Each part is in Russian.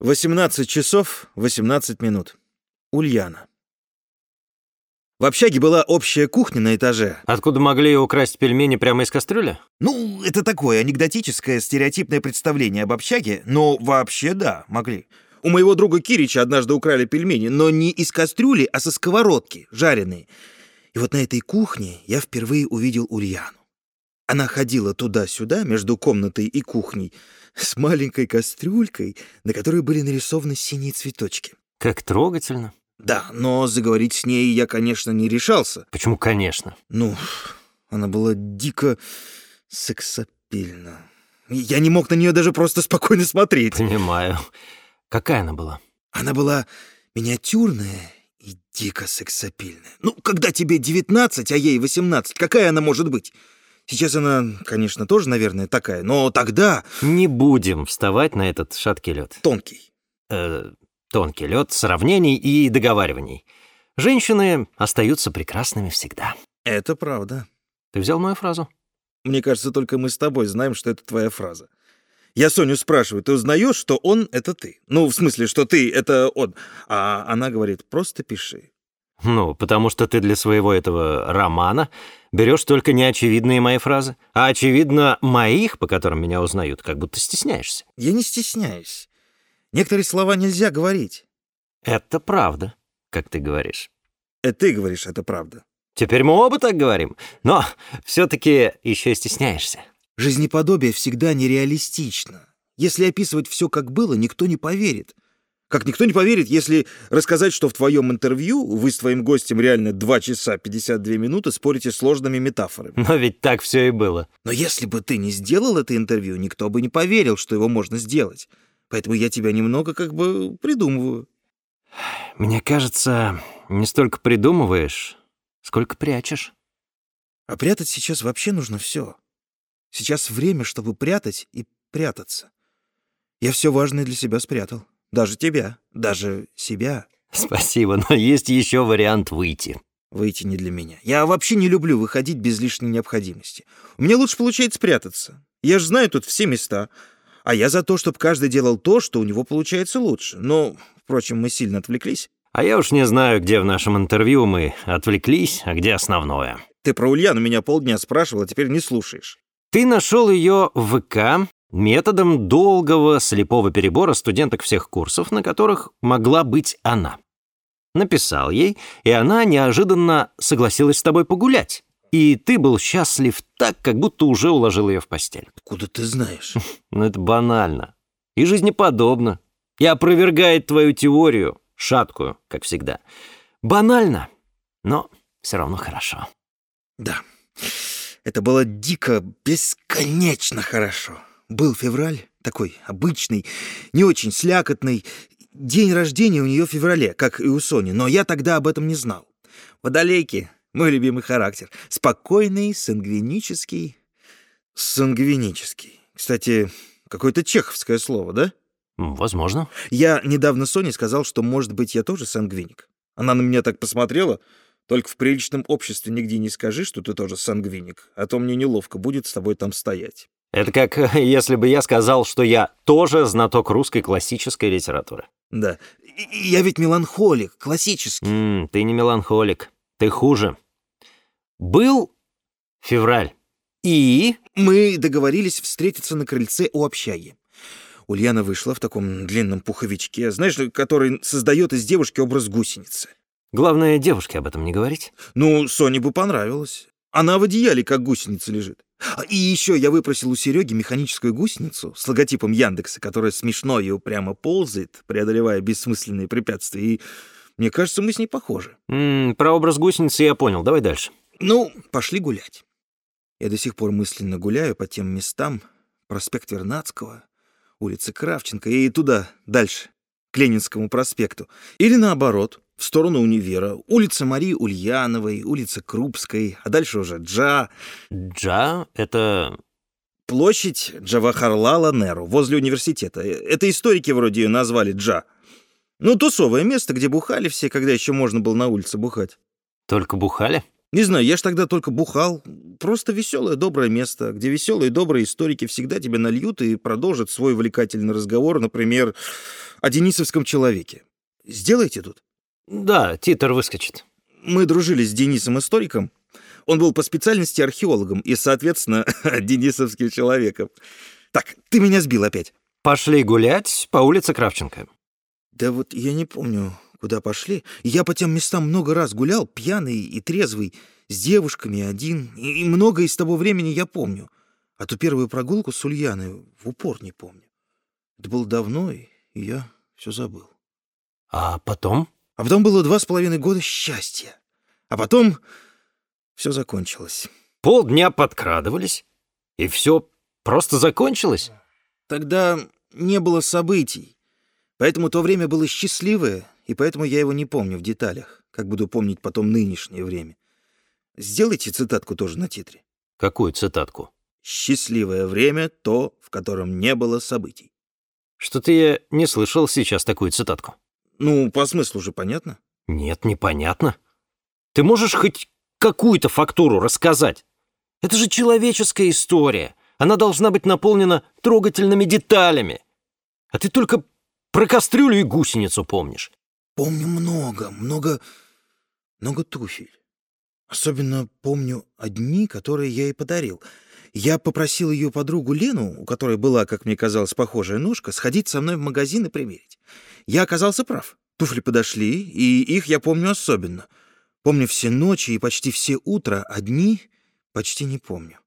18 часов 18 минут. Ульяна. В общаге была общая кухня на этаже. Откуда могли украсть пельмени прямо из кастрюли? Ну, это такое анекдотическое, стереотипное представление об общаге, но вообще да, могли. У моего друга Кирича однажды украли пельмени, но не из кастрюли, а со сковородки, жареные. И вот на этой кухне я впервые увидел Ульяну. Она ходила туда-сюда, между комнатой и кухней, с маленькой кастрюлькой, на которой были нарисованы синие цветочки. Как трогательно. Да, но заговорить с ней я, конечно, не решался. Почему «конечно»? Ну, она была дико сексапильна. Я не мог на нее даже просто спокойно смотреть. Понимаю. Какая она была? Она была миниатюрная и дико сексапильная. Ну, когда тебе 19, а ей 18, какая она может быть? Сейчас она, конечно, тоже, наверное, такая, но тогда... Не будем вставать на этот шаткий лед. Тонкий. Э, тонкий лед сравнений и договариваний. Женщины остаются прекрасными всегда. Это правда. Ты взял мою фразу? Мне кажется, только мы с тобой знаем, что это твоя фраза. Я Соню спрашиваю, ты узнаешь, что он — это ты? Ну, в смысле, что ты — это он. А она говорит, просто пиши. Ну, потому что ты для своего этого романа берешь только неочевидные мои фразы, а очевидно моих, по которым меня узнают, как будто стесняешься. Я не стесняюсь. Некоторые слова нельзя говорить. Это правда, как ты говоришь. Это ты говоришь, это правда. Теперь мы оба так говорим, но все-таки еще стесняешься. Жизнеподобие всегда нереалистично. Если описывать все как было, никто не поверит. Как никто не поверит, если рассказать, что в твоем интервью вы с твоим гостем реально 2 часа 52 минуты спорите сложными метафорами. Но ведь так все и было. Но если бы ты не сделал это интервью, никто бы не поверил, что его можно сделать. Поэтому я тебя немного как бы придумываю. Мне кажется, не столько придумываешь, сколько прячешь. А прятать сейчас вообще нужно все. Сейчас время, чтобы прятать и прятаться. Я все важное для себя спрятал. Даже тебя, даже себя. Спасибо, но есть еще вариант выйти. Выйти не для меня. Я вообще не люблю выходить без лишней необходимости. У меня лучше получается спрятаться. Я же знаю тут все места. А я за то, чтобы каждый делал то, что у него получается лучше. Но, впрочем, мы сильно отвлеклись. А я уж не знаю, где в нашем интервью мы отвлеклись, а где основное. Ты про Ульяну меня полдня спрашивал, а теперь не слушаешь. Ты нашел ее в ВК методом долгого слепого перебора студенток всех курсов, на которых могла быть она. Написал ей, и она неожиданно согласилась с тобой погулять. И ты был счастлив так, как будто уже уложил ее в постель. Откуда ты знаешь? Ну это банально. И жизнеподобно. И опровергает твою теорию, шаткую, как всегда. Банально, но все равно хорошо. Да, это было дико, бесконечно хорошо. Был февраль, такой обычный, не очень слякотный. День рождения у нее в феврале, как и у Сони, но я тогда об этом не знал. Водолейки — мой любимый характер. Спокойный, сангвинический. Сангвинический. Кстати, какое-то чеховское слово, да? Возможно. Я недавно Соне сказал, что, может быть, я тоже сангвиник. Она на меня так посмотрела. Только в приличном обществе нигде не скажи, что ты тоже сангвиник, а то мне неловко будет с тобой там стоять. Это как если бы я сказал, что я тоже знаток русской классической литературы. Да. Я ведь меланхолик, классический. М, ты не меланхолик, ты хуже. Был февраль. И Мы договорились встретиться на крыльце у общаги. Ульяна вышла в таком длинном пуховичке, знаешь, который создает из девушки образ гусеницы. главное девушке об этом не говорить. Ну, Соне бы понравилось. Она в одеяле, как гусеница, лежит. А, И еще я выпросил у Сереги механическую гусеницу с логотипом Яндекса, которая смешно и упрямо ползает, преодолевая бессмысленные препятствия. И мне кажется, мы с ней похожи. М, про образ гусеницы я понял. Давай дальше. Ну, пошли гулять. Я до сих пор мысленно гуляю по тем местам. Проспект Вернадского, улица Кравченко и туда, дальше, к Ленинскому проспекту. Или наоборот, в сторону универа. Улица Марии Ульяновой, улица Крупской, а дальше уже Джа. Джа — это... Площадь Джавахарлала Неру, возле университета. Это историки вроде ее назвали Джа. Ну, тусовое место, где бухали все, когда еще можно было на улице бухать. Только бухали? Не знаю, я ж тогда только бухал. Просто веселое, доброе место, где веселые, добрые историки всегда тебя нальют и продолжат свой увлекательный разговор, например, о Денисовском человеке. Сделайте тут. Да, титр выскочит. Мы дружили с Денисом-историком. Он был по специальности археологом и, соответственно, денисовским человеком. Так, ты меня сбил опять. Пошли гулять по улице Кравченко. Да вот я не помню, куда пошли. Я по тем местам много раз гулял, пьяный и трезвый, с девушками один, и много из того времени я помню. А ту первую прогулку с Ульяной в упор не помню. Это было давно, и я все забыл. А потом? А потом было два с половиной года счастья. А потом все закончилось. Полдня подкрадывались, и все просто закончилось? Тогда не было событий. Поэтому то время было счастливое, и поэтому я его не помню в деталях, как буду помнить потом нынешнее время. Сделайте цитатку тоже на титре. Какую цитатку? «Счастливое время — то, в котором не было событий». Что-то я не слышал сейчас такую цитатку. Ну, по смыслу же понятно? Нет, непонятно. Ты можешь хоть какую-то фактуру рассказать? Это же человеческая история. Она должна быть наполнена трогательными деталями. А ты только про кастрюлю и гусеницу помнишь. Помню много, много, много туфель. Особенно помню одни, которые я ей подарил. Я попросил ее подругу Лену, у которой была, как мне казалось, похожая ножка, сходить со мной в магазин и примерить. Я оказался прав. Туфли подошли, и их я помню особенно. Помню все ночи и почти все утра, а дни почти не помню.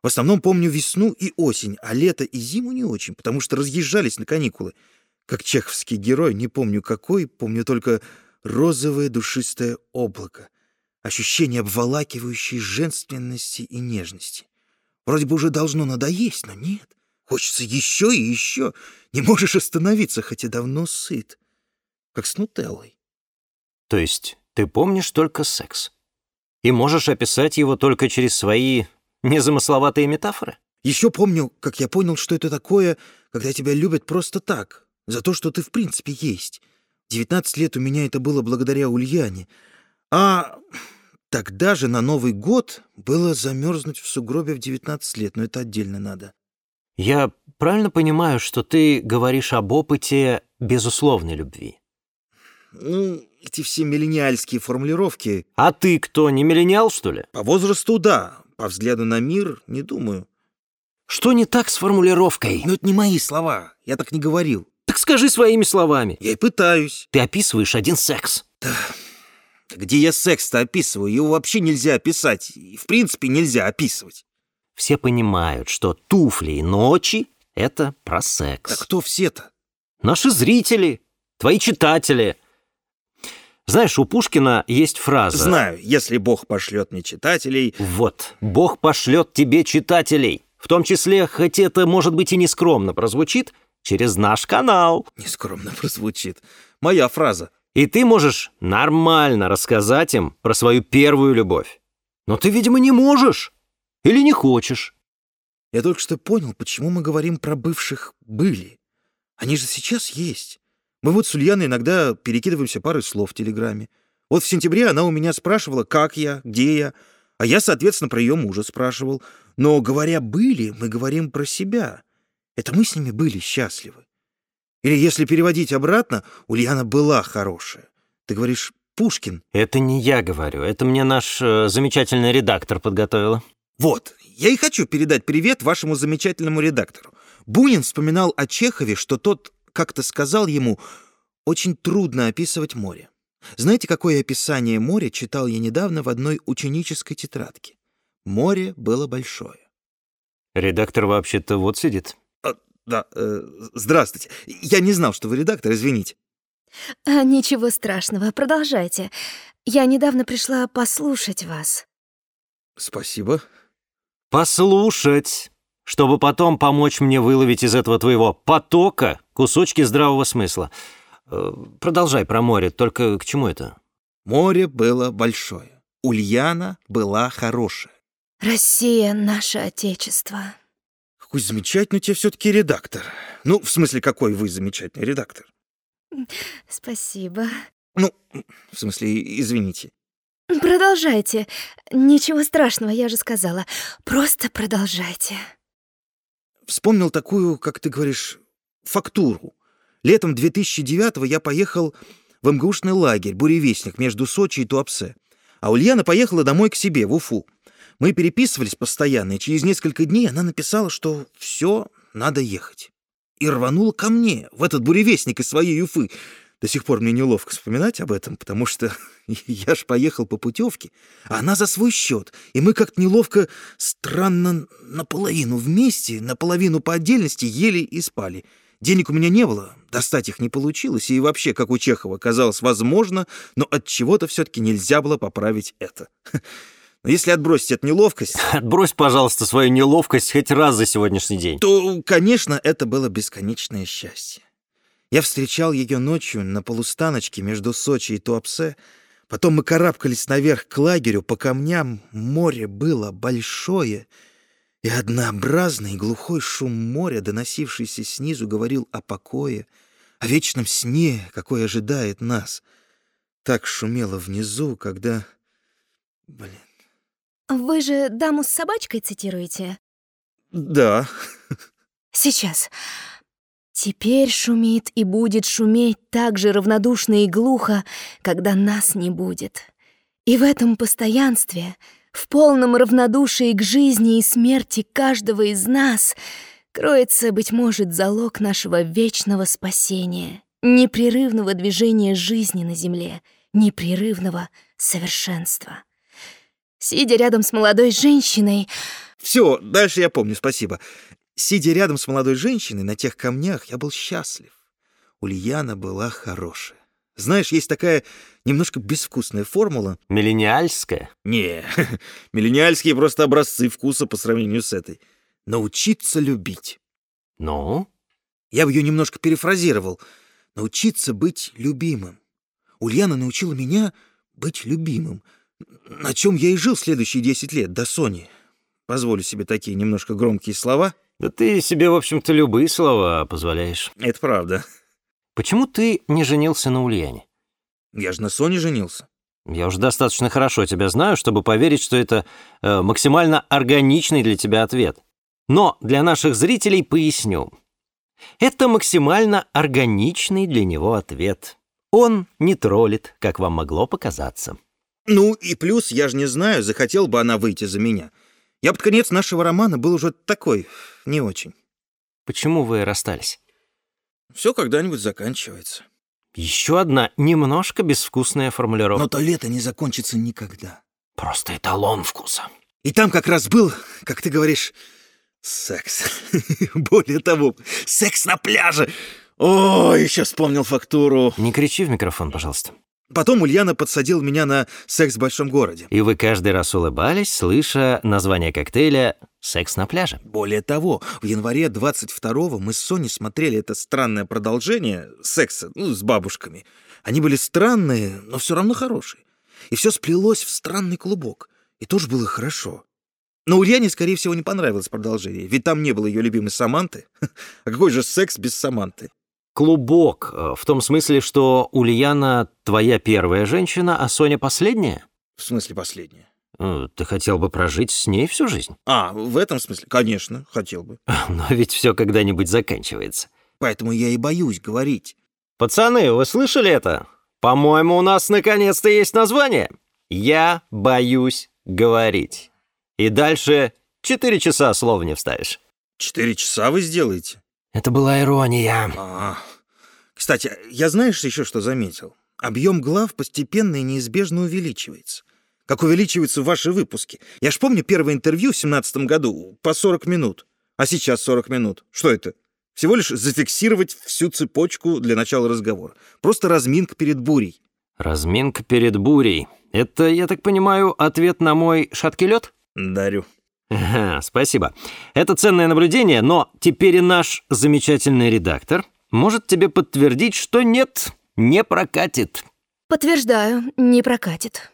В основном помню весну и осень, а лето и зиму не очень, потому что разъезжались на каникулы. Как чеховский герой, не помню какой, помню только розовое душистое облако, ощущение обволакивающей женственности и нежности. Вроде бы уже должно надоесть, но нет. Хочется еще и еще. Не можешь остановиться, хотя давно сыт. Как с нутеллой. То есть ты помнишь только секс? И можешь описать его только через свои незамысловатые метафоры? Еще помню, как я понял, что это такое, когда тебя любят просто так, за то, что ты в принципе есть. 19 лет у меня это было благодаря Ульяне. А тогда же на Новый год было замерзнуть в сугробе в 19 лет, но это отдельно надо. Я правильно понимаю, что ты говоришь об опыте безусловной любви? Ну, эти все миллениальские формулировки. А ты кто, не миллениал, что ли? По возрасту — да, по взгляду на мир — не думаю. Что не так с формулировкой? Но это не мои слова, я так не говорил. Так скажи своими словами. Я и пытаюсь. Ты описываешь один секс. Да. Где я секс-то описываю? Его вообще нельзя описать. И в принципе нельзя описывать. Все понимают, что туфли и ночи — это про секс. Да кто все-то? Наши зрители, твои читатели. Знаешь, у Пушкина есть фраза... Знаю, если Бог пошлет мне читателей... Вот, Бог пошлет тебе читателей. В том числе, хоть это, может быть, и нескромно прозвучит, через наш канал. Нескромно прозвучит. Моя фраза. И ты можешь нормально рассказать им про свою первую любовь. Но ты, видимо, не можешь. Или не хочешь. Я только что понял, почему мы говорим про бывших «были». Они же сейчас есть. Мы вот с Ульяной иногда перекидываемся парой слов в Телеграме. Вот в сентябре она у меня спрашивала, как я, где я, а я, соответственно, про ее мужа спрашивал. Но, говоря «были», мы говорим про себя. Это мы с ними были счастливы. Или, если переводить обратно, Ульяна была хорошая. Ты говоришь «Пушкин». Это не я говорю, это мне наш э, замечательный редактор подготовила. Вот, я и хочу передать привет вашему замечательному редактору. Бунин вспоминал о Чехове, что тот как-то сказал ему «очень трудно описывать море». Знаете, какое описание моря читал я недавно в одной ученической тетрадке? Море было большое. Редактор вообще-то вот сидит. Да, э, здравствуйте. Я не знал, что вы редактор, извините. А, ничего страшного, продолжайте. Я недавно пришла послушать вас. Спасибо. Послушать, чтобы потом помочь мне выловить из этого твоего потока кусочки здравого смысла. Э, продолжай про море, только к чему это? Море было большое. Ульяна была хорошая. Россия — наше отечество. Какой замечательный у тебя все-таки редактор. Ну, в смысле, какой вы замечательный редактор? Спасибо. Ну, в смысле, извините. Продолжайте. Ничего страшного, я же сказала. Просто продолжайте. Вспомнил такую, как ты говоришь, фактуру. Летом 2009-го я поехал в МГУшный лагерь «Буревестник» между Сочи и Туапсе. А Ульяна поехала домой к себе, в Уфу. Мы переписывались постоянно, и через несколько дней она написала, что все, надо ехать. И рванула ко мне, в этот буревестник из своей Уфы. До сих пор мне неловко вспоминать об этом, потому что я ж поехал по путевке, а она за свой счет. И мы как-то неловко, странно, наполовину вместе, наполовину по отдельности ели и спали. Денег у меня не было, достать их не получилось, и вообще, как у Чехова, казалось возможно, но от чего-то все-таки нельзя было поправить это. Но если отбросить эту неловкость... Отбрось, пожалуйста, свою неловкость хоть раз за сегодняшний день. То, конечно, это было бесконечное счастье. Я встречал ее ночью на полустаночке между Сочи и Туапсе. Потом мы карабкались наверх к лагерю по камням. Море было большое, и однообразный глухой шум моря, доносившийся снизу, говорил о покое, о вечном сне, какой ожидает нас. Так шумело внизу, когда... Блин. Вы же даму с собачкой цитируете? Да. Сейчас. Теперь шумит и будет шуметь так же равнодушно и глухо, когда нас не будет. И в этом постоянстве, в полном равнодушии к жизни и смерти каждого из нас, кроется, быть может, залог нашего вечного спасения, непрерывного движения жизни на земле, непрерывного совершенства. Сидя рядом с молодой женщиной... Все, дальше я помню, спасибо. Сидя рядом с молодой женщиной на тех камнях, я был счастлив. Ульяна была хорошая. Знаешь, есть такая немножко безвкусная формула. Миллениальская? Не, миллениальские просто образцы вкуса по сравнению с этой. Научиться любить. Ну? Я бы ее немножко перефразировал. Научиться быть любимым. Ульяна научила меня быть любимым — на чем я и жил следующие 10 лет, до Сони. Позволю себе такие немножко громкие слова. Да ты себе, в общем-то, любые слова позволяешь. Это правда. Почему ты не женился на Ульяне? Я же на Соне женился. Я уже достаточно хорошо тебя знаю, чтобы поверить, что это э, максимально органичный для тебя ответ. Но для наших зрителей поясню. Это максимально органичный для него ответ. Он не троллит, как вам могло показаться. Ну и плюс, я же не знаю, захотел бы она выйти за меня. Я под конец нашего романа был уже такой, не очень. Почему вы расстались? Все когда-нибудь заканчивается. Еще одна немножко безвкусная формулировка. Но то лето не закончится никогда. Просто эталон вкуса. И там как раз был, как ты говоришь, секс. Более того, секс на пляже. О, еще вспомнил фактуру. Не кричи в микрофон, пожалуйста. Потом Ульяна подсадил меня на «Секс в большом городе». И вы каждый раз улыбались, слыша название коктейля «Секс на пляже». Более того, в январе 22-го мы с Соней смотрели это странное продолжение секса ну, с бабушками. Они были странные, но все равно хорошие. И все сплелось в странный клубок. И тоже было хорошо. Но Ульяне, скорее всего, не понравилось продолжение, ведь там не было ее любимой Саманты. А какой же секс без Саманты? Клубок, э, в том смысле, что Ульяна твоя первая женщина, а Соня последняя? В смысле последняя? Э, ты хотел бы прожить с ней всю жизнь? А, в этом смысле? Конечно, хотел бы. Но ведь все когда-нибудь заканчивается. Поэтому я и боюсь говорить. Пацаны, вы слышали это? По-моему, у нас наконец-то есть название. Я боюсь говорить. И дальше четыре часа слова не вставишь. Четыре часа вы сделаете? Это была ирония. А, кстати, я знаешь еще что заметил? Объем глав постепенно и неизбежно увеличивается. Как увеличиваются ваши выпуски. Я ж помню первое интервью в семнадцатом году по 40 минут. А сейчас 40 минут. Что это? Всего лишь зафиксировать всю цепочку для начала разговора. Просто разминка перед бурей. Разминка перед бурей. Это, я так понимаю, ответ на мой шаткий лед? Дарю. Ага, спасибо. Это ценное наблюдение, но теперь и наш замечательный редактор может тебе подтвердить, что нет, не прокатит. Подтверждаю, не прокатит.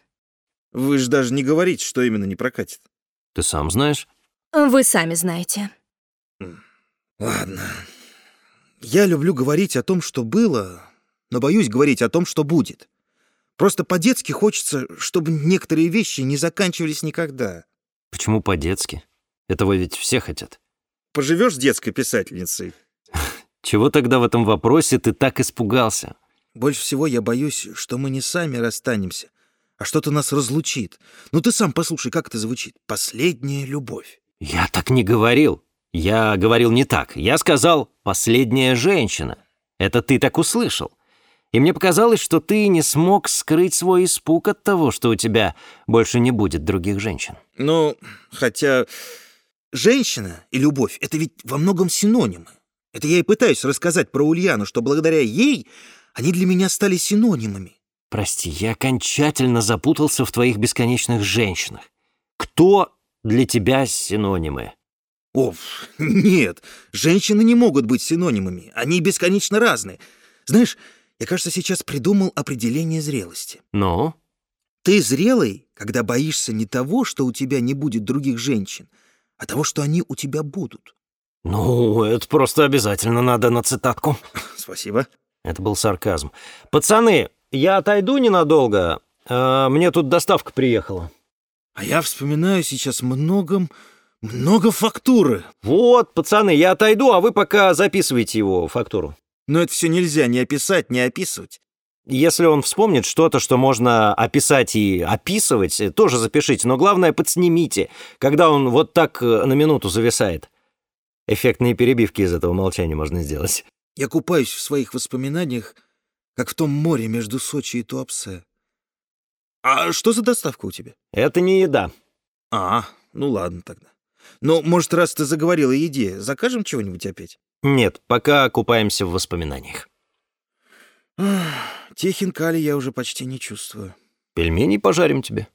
Вы же даже не говорите, что именно не прокатит. Ты сам знаешь? Вы сами знаете. Ладно. Я люблю говорить о том, что было, но боюсь говорить о том, что будет. Просто по-детски хочется, чтобы некоторые вещи не заканчивались никогда. Почему по-детски? Этого ведь все хотят. Поживешь с детской писательницей? Чего тогда в этом вопросе ты так испугался? Больше всего я боюсь, что мы не сами расстанемся, а что-то нас разлучит. Ну ты сам послушай, как это звучит. Последняя любовь. Я так не говорил. Я говорил не так. Я сказал «последняя женщина». Это ты так услышал. И мне показалось, что ты не смог скрыть свой испуг от того, что у тебя больше не будет других женщин. Ну, хотя женщина и любовь — это ведь во многом синонимы. Это я и пытаюсь рассказать про Ульяну, что благодаря ей они для меня стали синонимами. Прости, я окончательно запутался в твоих бесконечных женщинах. Кто для тебя синонимы? О, нет, женщины не могут быть синонимами. Они бесконечно разные. Знаешь, я, кажется, сейчас придумал определение зрелости. Ну? Ты зрелый, когда боишься не того, что у тебя не будет других женщин, а того, что они у тебя будут. Ну, это просто обязательно надо на цитатку. Спасибо. Это был сарказм. Пацаны, я отойду ненадолго. А, мне тут доставка приехала. А я вспоминаю сейчас многом, много фактуры. Вот, пацаны, я отойду, а вы пока записывайте его фактуру. Но это все нельзя ни описать, ни описывать. Если он вспомнит что-то, что можно описать и описывать, тоже запишите, но главное подснимите, когда он вот так э, на минуту зависает. Эффектные перебивки из этого молчания можно сделать. Я купаюсь в своих воспоминаниях, как в том море между Сочи и Туапсе. А что за доставка у тебя? Это не еда. А, ну ладно тогда. Но, может, раз ты заговорил о еде, закажем чего-нибудь опять? Нет, пока купаемся в воспоминаниях. Те хинкали я уже почти не чувствую. Пельмени пожарим тебе.